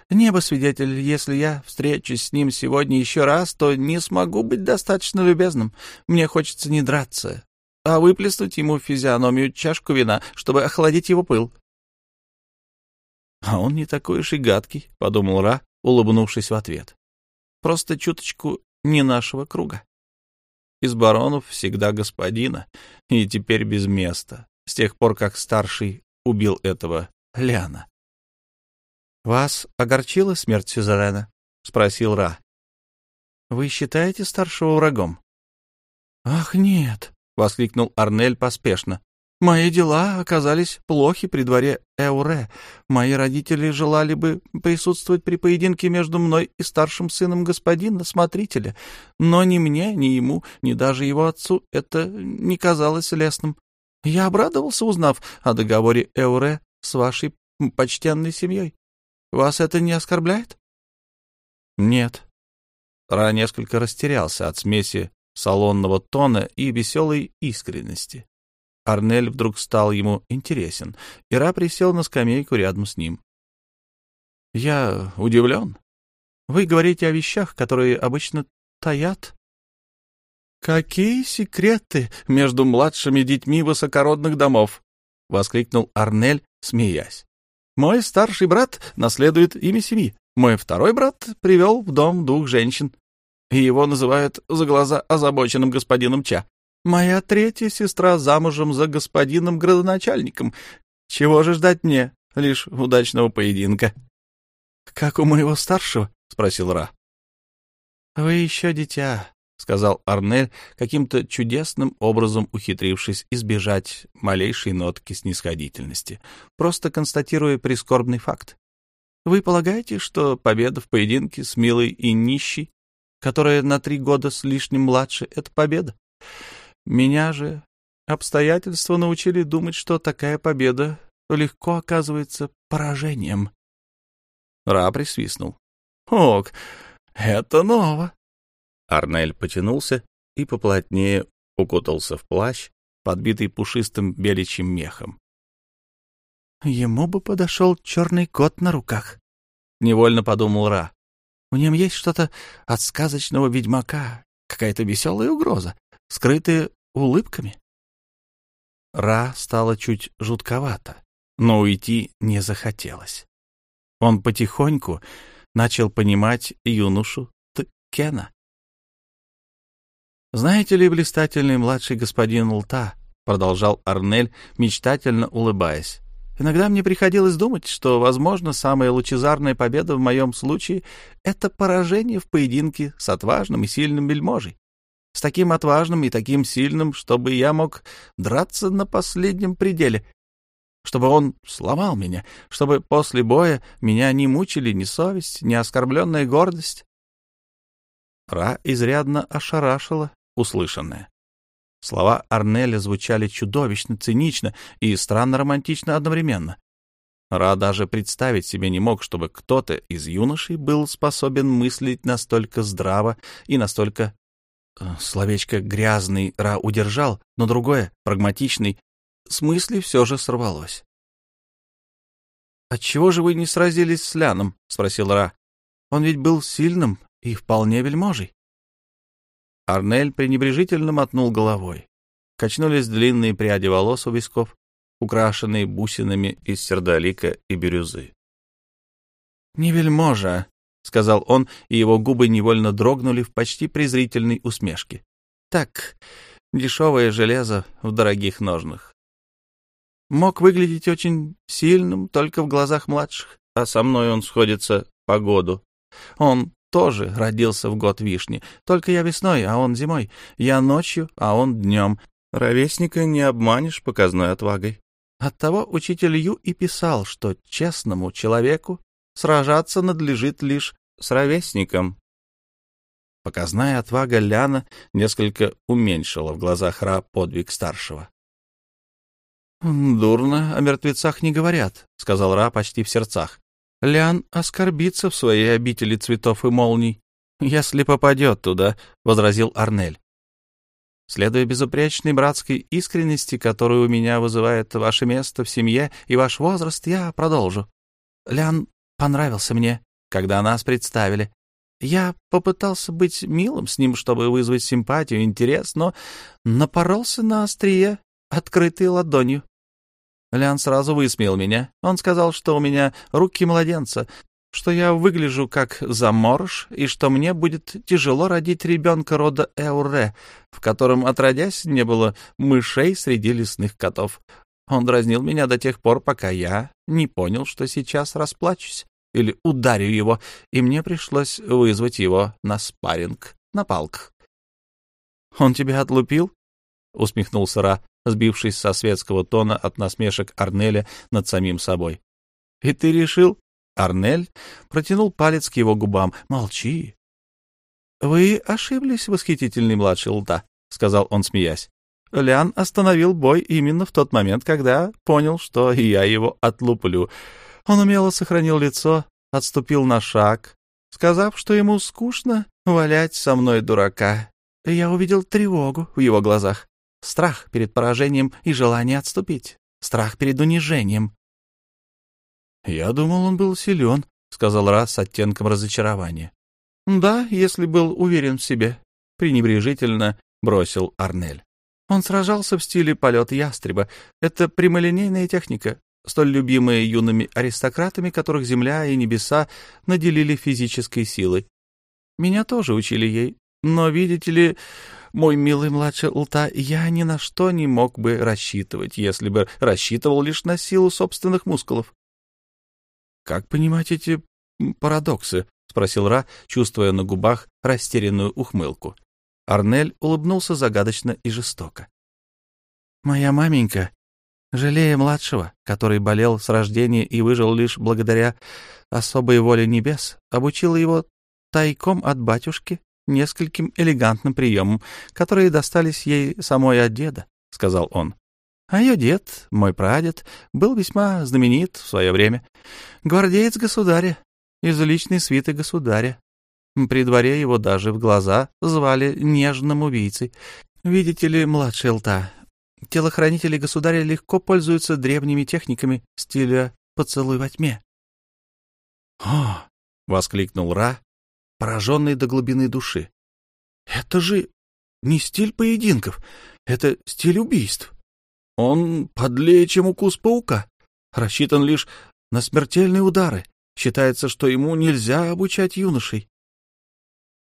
Небо свидетель, если я встречусь с ним сегодня еще раз, то не смогу быть достаточно любезным. Мне хочется не драться, а выплеснуть ему физиономию чашку вина, чтобы охладить его пыл. — А он не такой уж и гадкий, — подумал Ра, улыбнувшись в ответ. — Просто чуточку не нашего круга. Из баронов всегда господина, и теперь без места, с тех пор, как старший убил этого Ляна. — Вас огорчила смерть Сюзерена? — спросил Ра. — Вы считаете старшего врагом? — Ах, нет! — воскликнул Арнель поспешно. Мои дела оказались плохи при дворе Эуре. Мои родители желали бы присутствовать при поединке между мной и старшим сыном господина, смотрителя, но ни мне, ни ему, ни даже его отцу это не казалось лестным. Я обрадовался, узнав о договоре Эуре с вашей почтенной семьей. Вас это не оскорбляет? Нет. Ра несколько растерялся от смеси салонного тона и веселой искренности. Арнель вдруг стал ему интересен, и Ра присел на скамейку рядом с ним. — Я удивлен. Вы говорите о вещах, которые обычно таят. — Какие секреты между младшими детьми высокородных домов! — воскликнул Арнель, смеясь. — Мой старший брат наследует имя семьи. Мой второй брат привел в дом двух женщин, и его называют за глаза озабоченным господином Ча. Моя третья сестра замужем за господином градоначальником. Чего же ждать мне? Лишь удачного поединка. — Как у моего старшего? — спросил Ра. — Вы еще дитя, — сказал Арнель, каким-то чудесным образом ухитрившись избежать малейшей нотки снисходительности, просто констатируя прискорбный факт. Вы полагаете, что победа в поединке с милой и нищей, которая на три года с лишним младше, — это победа? Меня же обстоятельства научили думать, что такая победа легко оказывается поражением. Ра присвистнул. — Ок, это ново. Арнель потянулся и поплотнее укутался в плащ, подбитый пушистым беличьим мехом. — Ему бы подошел черный кот на руках, — невольно подумал Ра. — В нем есть что-то от сказочного ведьмака, какая-то веселая угроза, скрытая улыбками. Ра стало чуть жутковато, но уйти не захотелось. Он потихоньку начал понимать юношу Ткена. «Знаете ли, блистательный младший господин Лта?» — продолжал Арнель, мечтательно улыбаясь. «Иногда мне приходилось думать, что, возможно, самая лучезарная победа в моем случае — это поражение в поединке с отважным и сильным вельможей с таким отважным и таким сильным, чтобы я мог драться на последнем пределе, чтобы он сломал меня, чтобы после боя меня не мучили ни совесть, ни оскорбленная гордость. Ра изрядно ошарашила услышанное. Слова Арнеля звучали чудовищно цинично и странно романтично одновременно. Ра даже представить себе не мог, чтобы кто-то из юношей был способен мыслить настолько здраво и настолько Словечко «грязный» Ра удержал, но другое, прагматичный, с мысли все же сорвалось. «Отчего же вы не сразились с Ляном?» — спросил Ра. «Он ведь был сильным и вполне вельможей». Арнель пренебрежительно мотнул головой. Качнулись длинные пряди волос у висков, украшенные бусинами из сердолика и бирюзы. «Не вельможа», — сказал он, и его губы невольно дрогнули в почти презрительной усмешке. — Так, дешевое железо в дорогих ножнах. Мог выглядеть очень сильным только в глазах младших, а со мной он сходится по году. Он тоже родился в год вишни, только я весной, а он зимой. Я ночью, а он днем. Ровесника не обманешь показной отвагой. Оттого учитель Ю и писал, что честному человеку Сражаться надлежит лишь с ровесником. Показная отвага Ляна несколько уменьшила в глазах Ра подвиг старшего. «Дурно о мертвецах не говорят», — сказал Ра почти в сердцах. «Лян оскорбится в своей обители цветов и молний, если попадет туда», — возразил Арнель. Следуя безупречной братской искренности, которую у меня вызывает ваше место в семье и ваш возраст, я продолжу. Лян понравился мне, когда нас представили. Я попытался быть милым с ним, чтобы вызвать симпатию, интерес, но напоролся на острие, открытой ладонью. Лян сразу высмеял меня. Он сказал, что у меня руки младенца, что я выгляжу как заморож и что мне будет тяжело родить ребенка рода Эуре, в котором, отродясь, не было мышей среди лесных котов. Он дразнил меня до тех пор, пока я не понял, что сейчас расплачусь или ударю его, и мне пришлось вызвать его на спарринг, на палках. — Он тебя отлупил? — усмехнулся Ра, сбившись со светского тона от насмешек Арнеля над самим собой. — И ты решил, Арнель протянул палец к его губам. «Молчи». «Вы ошиблись, восхитительный младший лта», — сказал он, смеясь. Лян остановил бой именно в тот момент, когда понял, что я его отлуплю. Он умело сохранил лицо, отступил на шаг, сказав, что ему скучно валять со мной дурака. Я увидел тревогу в его глазах, страх перед поражением и желание отступить, страх перед унижением. «Я думал, он был силен», — сказал Ра с оттенком разочарования. «Да, если был уверен в себе», — пренебрежительно бросил Арнель. Он сражался в стиле полет ястреба. Это прямолинейная техника, столь любимая юными аристократами, которых земля и небеса наделили физической силой. Меня тоже учили ей, но, видите ли, мой милый младший Лта, я ни на что не мог бы рассчитывать, если бы рассчитывал лишь на силу собственных мускулов. Как понимать эти парадоксы? спросил Ра, чувствуя на губах растерянную ухмылку. Арнель улыбнулся загадочно и жестоко. Моя маменька, жалея младшего, который болел с рождения и выжил лишь благодаря особой воле небес, обучила его тайком от батюшки нескольким элегантным приемам, которые достались ей самой от деда, — сказал он. А ее дед, мой прадед, был весьма знаменит в свое время. Гвардеец государя, из личной свиты государя. При дворе его даже в глаза звали нежным убийцей. Видите ли, младший Лта, телохранители государя легко пользуются древними техниками стиля «поцелуй во тьме». «О!» — воскликнул Ра, пораженный до глубины души. «Это же не стиль поединков, это стиль убийств. Он подлее, чем укус паука, рассчитан лишь на смертельные удары. Считается, что ему нельзя обучать юношей.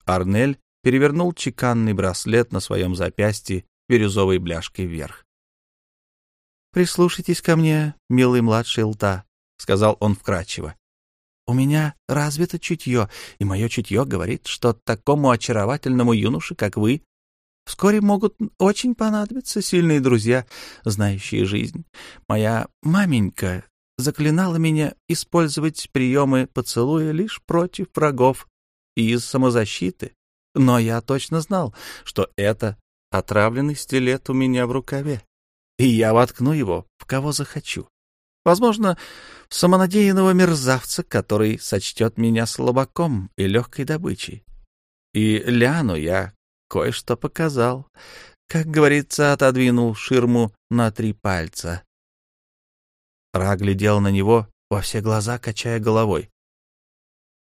Арнель перевернул чеканный браслет на своем запястье бирюзовой бляшкой вверх. «Прислушайтесь ко мне, милый младший лта», — сказал он вкрадчиво. «У меня развито чутье, и мое чутье говорит, что такому очаровательному юноше, как вы, Вскоре могут очень понадобиться сильные друзья, знающие жизнь. Моя маменька заклинала меня использовать приемы поцелуя лишь против врагов и из самозащиты. Но я точно знал, что это отравленный стилет у меня в рукаве, и я воткну его в кого захочу. Возможно, в самонадеянного мерзавца, который сочтет меня слабаком и легкой добычей. И Ляну я кое-что показал. Как говорится, отодвинул ширму на три пальца. Ра глядел на него во все глаза, качая головой. —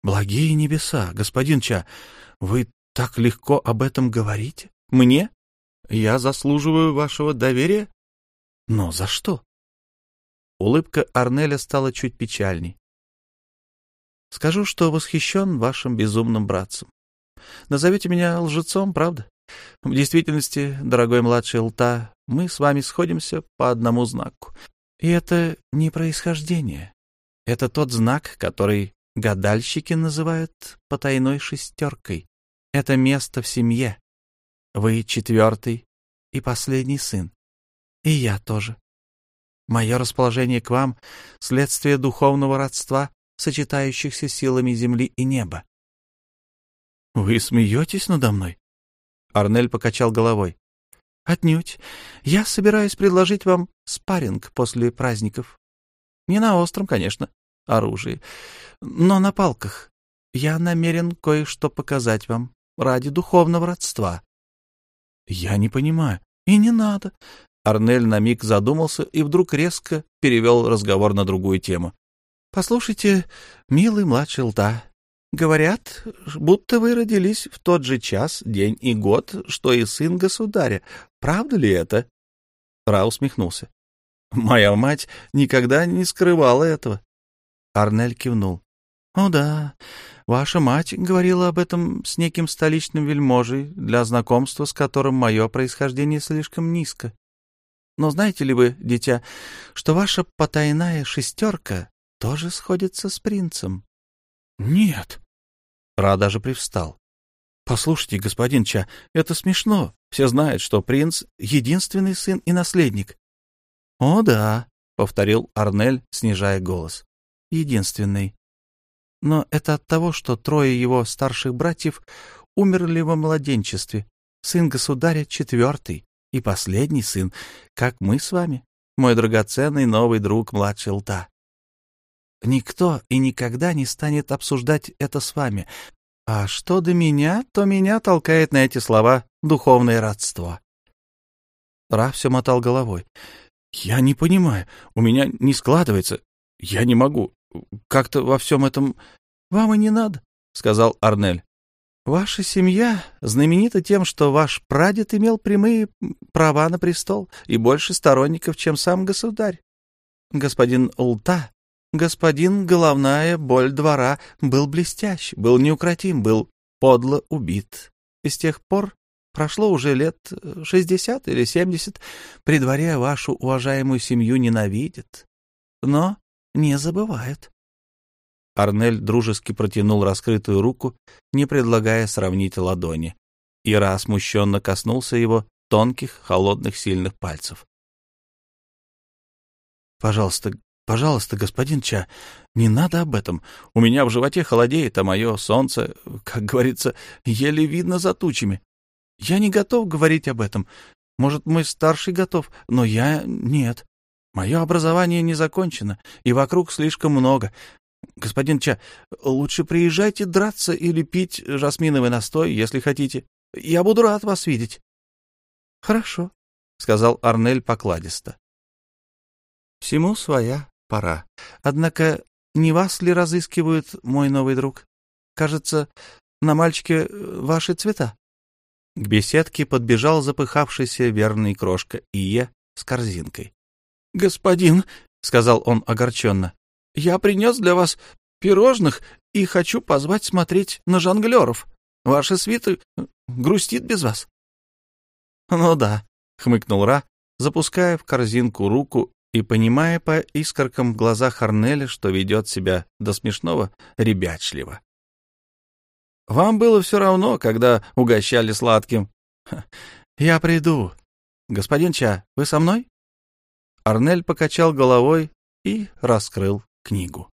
Благие небеса, господин Ча, вы так легко об этом говорите? Мне? Я заслуживаю вашего доверия? Но за что? Улыбка Арнеля стала чуть печальней. Скажу, что восхищен вашим безумным братцем. Назовете меня лжецом, правда? В действительности, дорогой младший Лта, мы с вами сходимся по одному знаку. И это не происхождение. Это тот знак, который гадальщики называют потайной шестеркой. Это место в семье. Вы четвертый и последний сын. И я тоже. Мое расположение к вам — следствие духовного родства, сочетающихся силами земли и неба. Вы смеетесь надо мной? Арнель покачал головой. Отнюдь. Я собираюсь предложить вам спарринг после праздников. Не на остром, конечно, оружии, но на палках. Я намерен кое-что показать вам ради духовного родства. Я не понимаю. И не надо. Арнель на миг задумался и вдруг резко перевел разговор на другую тему. — Послушайте, милый младший лта, говорят, будто вы родились в тот же час, день и год, что и сын государя. Правда ли это? Ра усмехнулся. — Моя мать никогда не скрывала этого. Арнель кивнул. — О да, ваша мать говорила об этом с неким столичным вельможей, для знакомства с которым мое происхождение слишком низко. Но знаете ли вы, дитя, что ваша потайная шестерка тоже сходится с принцем? — Нет. Ра даже привстал. — Послушайте, господин Ча, это смешно. Все знают, что принц — единственный сын и наследник. — О, да, — повторил Арнель, снижая голос. — Единственный. Но это от того, что трое его старших братьев умерли во младенчестве. Сын государя — четвертый и последний сын, как мы с вами, мой драгоценный новый друг младший лта. Никто и никогда не станет обсуждать это с вами. А что до меня, то меня толкает на эти слова духовное родство. Ра все мотал головой. «Я не понимаю. У меня не складывается. Я не могу. Как-то во всем этом... Вам и не надо», — сказал Арнель. Ваша семья знаменита тем, что ваш прадед имел прямые права на престол и больше сторонников, чем сам государь. Господин Улта, господин головная боль двора, был блестящ, был неукротим, был подло убит. И с тех пор прошло уже лет шестьдесят или семьдесят, при дворе вашу уважаемую семью ненавидят, но не забывают. Арнель дружески протянул раскрытую руку, не предлагая сравнить ладони. Ира смущенно коснулся его тонких, холодных, сильных пальцев. — Пожалуйста, пожалуйста, господин Ча, не надо об этом. У меня в животе холодеет, а мое солнце, как говорится, еле видно за тучами. Я не готов говорить об этом. Может, мой старший готов, но я нет. Мое образование не закончено, и вокруг слишком много. Господин Ча, лучше приезжайте драться или пить жасминовый настой, если хотите. Я буду рад вас видеть. — Хорошо, — сказал Арнель покладисто. — Всему своя пора. Однако не вас ли разыскивают, мой новый друг? Кажется, на мальчике ваши цвета. К беседке подбежал запыхавшийся верный крошка Ия с корзинкой. — Господин, — сказал он огорченно, я принес для вас пирожных и хочу позвать смотреть на жонглеров. Ваша свита грустит без вас. — Ну да, — хмыкнул Ра, запуская в корзинку руку и понимая по искоркам в глазах Арнеля, что ведет себя до смешного ребячливо. — Вам было все равно, когда угощали сладким. — Я приду. Господин Ча, вы со мной? Арнель покачал головой и раскрыл книгу.